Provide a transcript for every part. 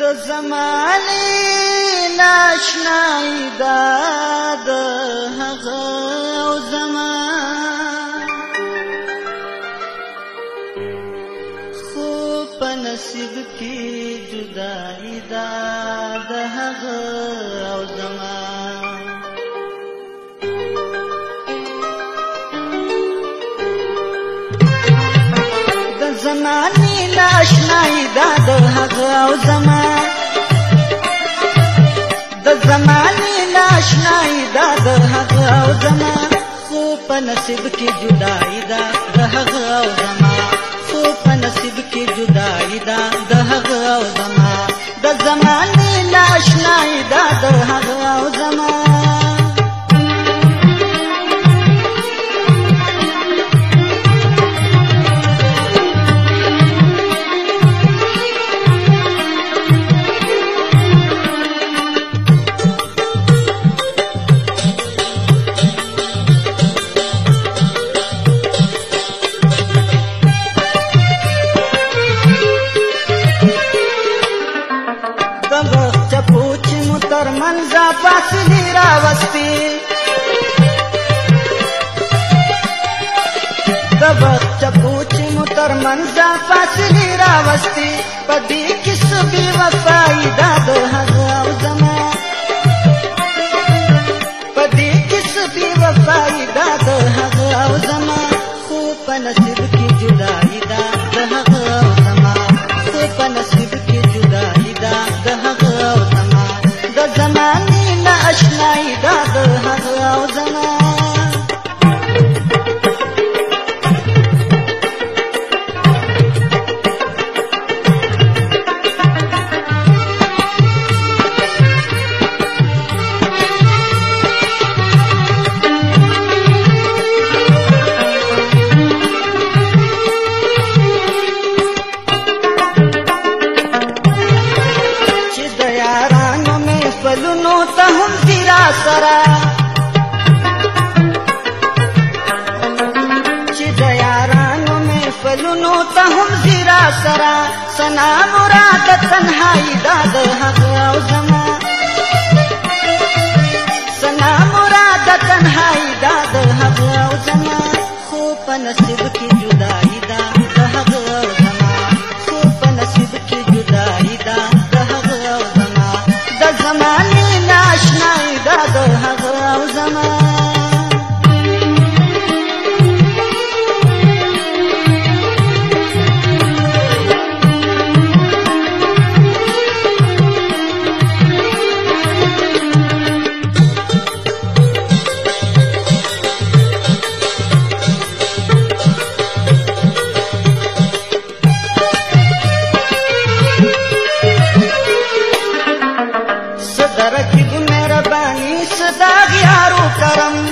د زمانه ناشنای دا د هغه او زمان خو په نصیب کې جدای دا د هغه او زمان زماني لا آشنایي دا د هغه او زما د زماني لا آشنایي دا د هغه او زما خو په نصیب کې جدایي دا د هغه او زما خو په نصیب کې جدایي دا د هغه او زما د زماني لا آشنایي دا د هغه او زما تر منځه فاصلې راوستې د بچ پوچې مو تر منځه فاصلې راوستې په دې کې څه بې وفایي دا د هغه او زما سره چې د یارانو محفلونو ته هم زیرا سره سنا مراد تنهایی دا د حق او सारम्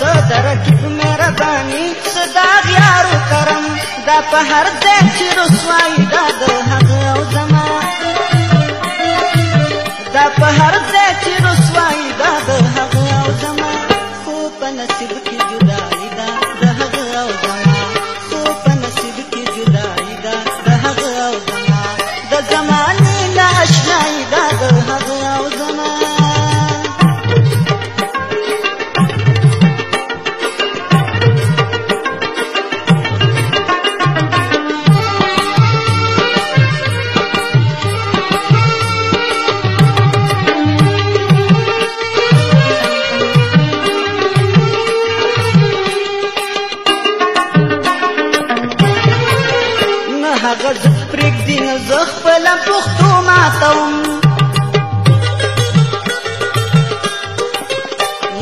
सदरकिप मेरदानी सदार यारु करम دا په هر ځای چې رسوایي دا د هغه او زما دا په هر ځای چې رسوایي هغه پرېږ دین زه خپل پښتو ماتوم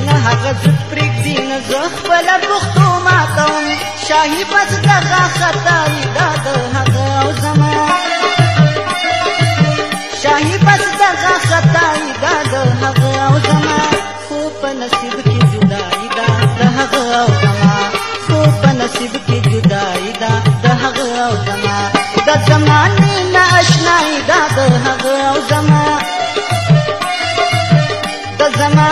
نه هغه پرېږ دین زه خپل پښتو ماتوم شاهي پس دغه خطا دا ده اشنای دا د هغه او زما د زما